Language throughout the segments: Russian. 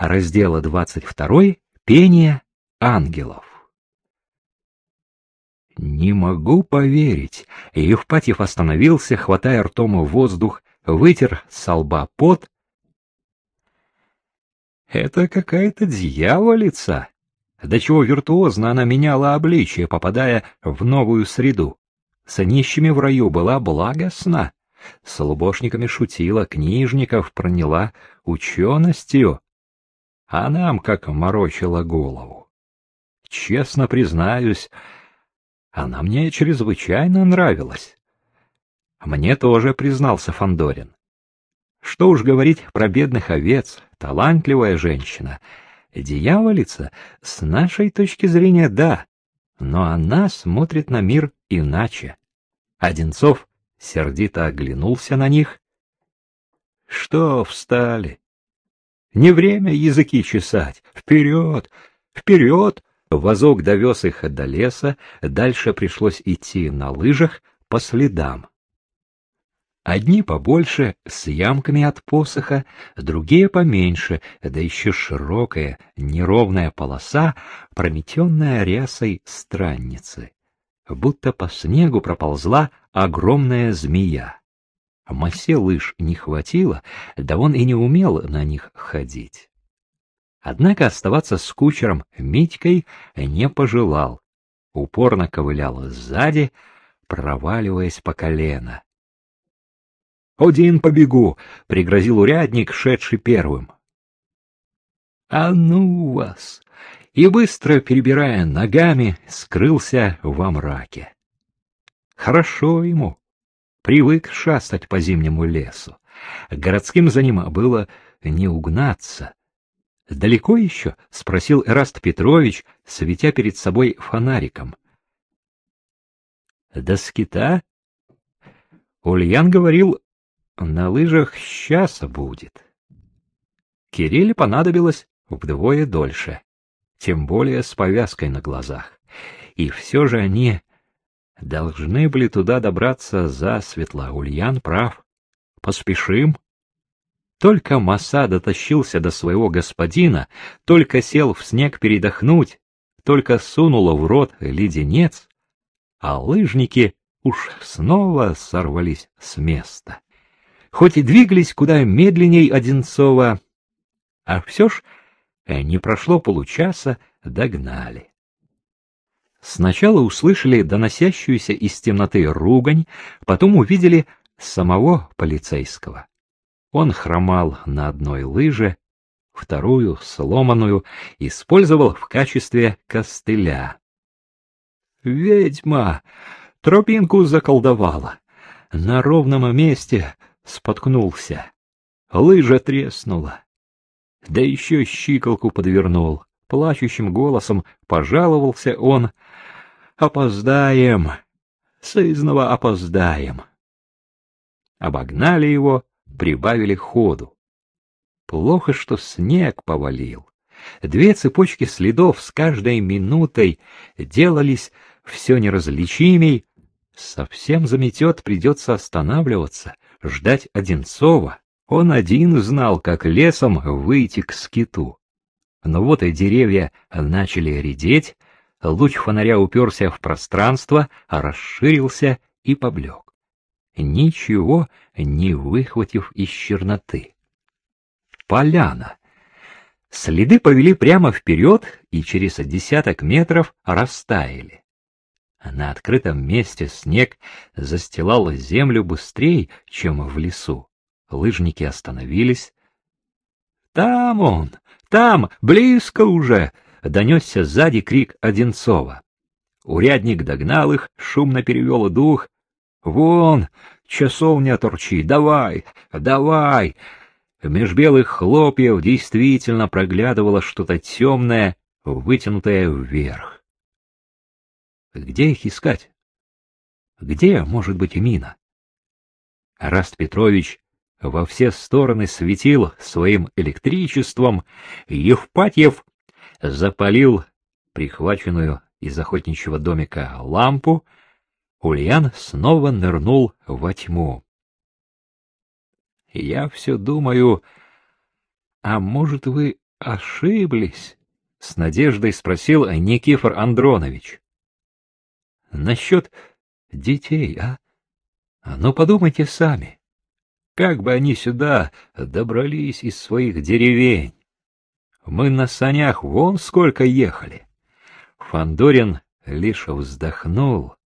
раздела 22 «Пение ангелов». Не могу поверить. Евпатьев остановился, хватая ртом воздух, вытер с лба пот. Это какая-то дьяволица. До чего виртуозно она меняла обличие, попадая в новую среду. С нищими в раю была благостна, с лубошниками шутила, книжников проняла ученостью, а нам как морочила голову. Честно признаюсь, она мне чрезвычайно нравилась. Мне тоже признался Фандорин. Что уж говорить про бедных овец, талантливая женщина, дьяволица, с нашей точки зрения, да, но она смотрит на мир иначе. Одинцов сердито оглянулся на них. Что встали? Не время языки чесать. Вперед, вперед! Возок довез их до леса, дальше пришлось идти на лыжах по следам. Одни побольше, с ямками от посоха, другие поменьше, да еще широкая, неровная полоса, прометенная рясой странницы. Будто по снегу проползла огромная змея. Массе лыж не хватило, да он и не умел на них ходить. Однако оставаться с кучером Митькой не пожелал. Упорно ковылял сзади, проваливаясь по колено. «Один побегу!» — пригрозил урядник, шедший первым. «А ну вас!» И быстро, перебирая ногами, скрылся во мраке. Хорошо ему. Привык шастать по зимнему лесу. Городским за ним было не угнаться. Далеко еще? — спросил Эраст Петрович, светя перед собой фонариком. — До скита? Ульян говорил, на лыжах часа будет. Кирилле понадобилось вдвое дольше, тем более с повязкой на глазах. И все же они должны были туда добраться за светла. Ульян прав. Поспешим. Только Маса дотащился до своего господина, только сел в снег передохнуть, только сунула в рот леденец, а лыжники уж снова сорвались с места. Хоть и двигались куда медленней Одинцова, а все ж э, не прошло получаса, догнали. Сначала услышали доносящуюся из темноты ругань, потом увидели самого полицейского. Он хромал на одной лыже, вторую, сломанную, использовал в качестве костыля. «Ведьма! Тропинку заколдовала! На ровном месте споткнулся. Лыжа треснула. Да еще щиколку подвернул. Плачущим голосом пожаловался он. «Опоздаем! Сызново опоздаем!» Обогнали его, прибавили ходу. Плохо, что снег повалил. Две цепочки следов с каждой минутой делались все неразличимей. Совсем заметет, придется останавливаться, ждать Одинцова. Он один знал, как лесом выйти к скиту. Но вот и деревья начали редеть, луч фонаря уперся в пространство, расширился и поблек ничего не выхватив из черноты. Поляна. Следы повели прямо вперед и через десяток метров растаяли. На открытом месте снег застилал землю быстрее, чем в лесу. Лыжники остановились. «Там он! Там! Близко уже!» — донесся сзади крик Одинцова. Урядник догнал их, шумно перевел дух, Вон, часовня торчит, давай, давай. Меж белых хлопьев действительно проглядывало что-то темное, вытянутое вверх. Где их искать? Где может быть мина? Раст Петрович во все стороны светил своим электричеством, Евпатьев запалил прихваченную из охотничьего домика лампу, Ульян снова нырнул во тьму. Я все думаю, а может вы ошиблись? — с надеждой спросил Никифор Андронович. — Насчет детей, а? а? Ну, подумайте сами. Как бы они сюда добрались из своих деревень? Мы на санях вон сколько ехали. Фандорин лишь вздохнул.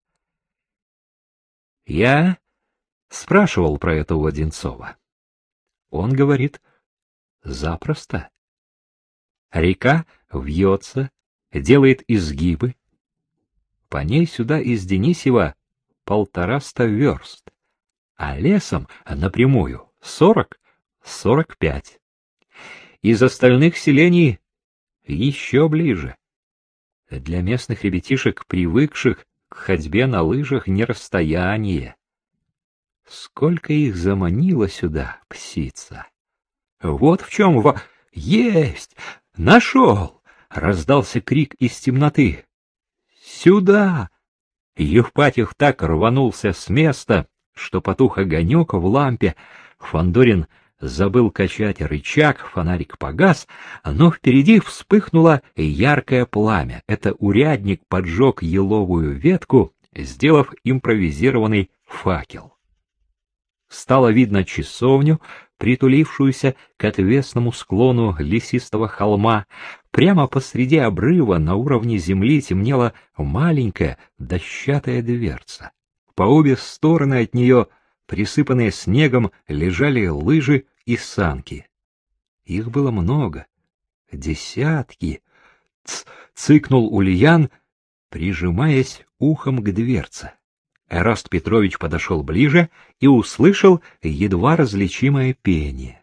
Я спрашивал про это у Одинцова. Он говорит, запросто. Река вьется, делает изгибы. По ней сюда из Денисева полтораста верст, а лесом напрямую сорок, сорок пять. Из остальных селений еще ближе. Для местных ребятишек, привыкших к ходьбе на лыжах, не расстояние. Сколько их заманило сюда, псица! Вот в чем во... Есть! Нашел! Раздался крик из темноты. Сюда! Евпатьев так рванулся с места, что потух огонек в лампе. Фандорин забыл качать рычаг, фонарик погас, но впереди вспыхнуло яркое пламя. Это урядник поджег еловую ветку, сделав импровизированный факел. Стало видно часовню, притулившуюся к отвесному склону лесистого холма. Прямо посреди обрыва на уровне земли темнела маленькая дощатая дверца. По обе стороны от нее, присыпанные снегом, лежали лыжи и санки. Их было много, десятки. Ц цыкнул Ульян, прижимаясь ухом к дверце. Эраст Петрович подошел ближе и услышал едва различимое пение.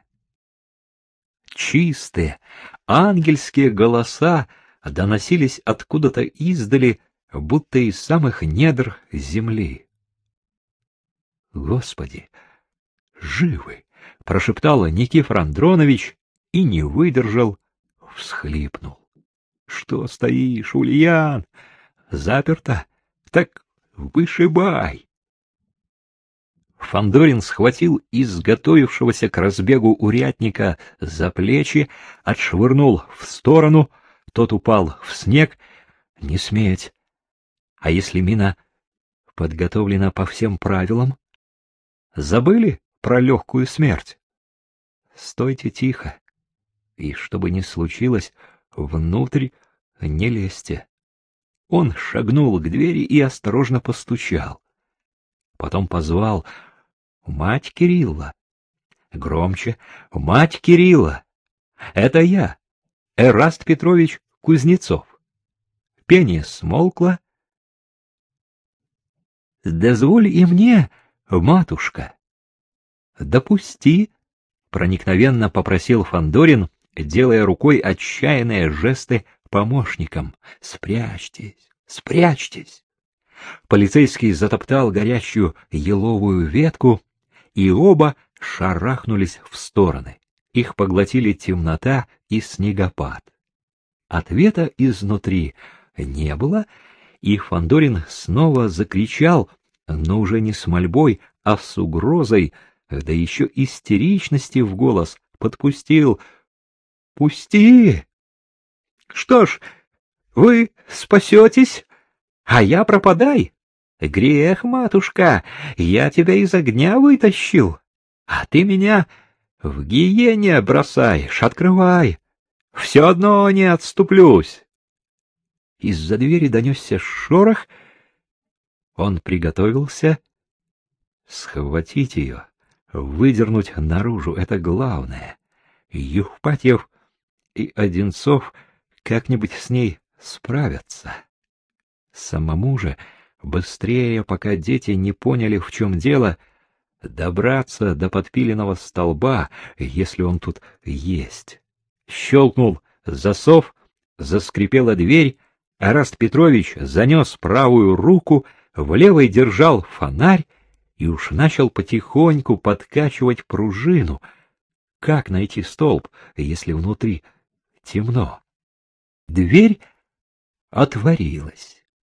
Чистые, ангельские голоса доносились откуда-то издали, будто из самых недр земли. Господи, живы! — прошептал Никифор Андронович и не выдержал, всхлипнул. — Что стоишь, Ульян? Заперто? Так вышибай! Фандорин схватил изготовившегося к разбегу урядника за плечи, отшвырнул в сторону, тот упал в снег. Не сметь. А если мина подготовлена по всем правилам? Забыли? Про легкую смерть. Стойте тихо, и чтобы не случилось, внутрь не лезьте. Он шагнул к двери и осторожно постучал. Потом позвал «Мать Кирилла!» Громче «Мать Кирилла!» «Это я, Эраст Петрович Кузнецов». Пение смолкло. «Дозволь и мне, матушка!» Допусти, проникновенно попросил Фандорин, делая рукой отчаянные жесты помощникам. Спрячьтесь, спрячьтесь. Полицейский затоптал горящую еловую ветку, и оба шарахнулись в стороны. Их поглотили темнота и снегопад. Ответа изнутри не было, и Фандорин снова закричал, но уже не с мольбой, а с угрозой, да еще истеричности в голос подпустил. «Пусти! Что ж, вы спасетесь, а я пропадай. Грех, матушка, я тебя из огня вытащил, а ты меня в гиене бросаешь, открывай. Все одно не отступлюсь». Из-за двери донесся шорох. Он приготовился схватить ее выдернуть наружу — это главное. Юхпатьев и Одинцов как-нибудь с ней справятся. Самому же, быстрее, пока дети не поняли, в чем дело, добраться до подпиленного столба, если он тут есть. Щелкнул засов, заскрипела дверь, Араст Петрович занес правую руку, в левой держал фонарь и уж начал потихоньку подкачивать пружину. Как найти столб, если внутри темно? Дверь отворилась.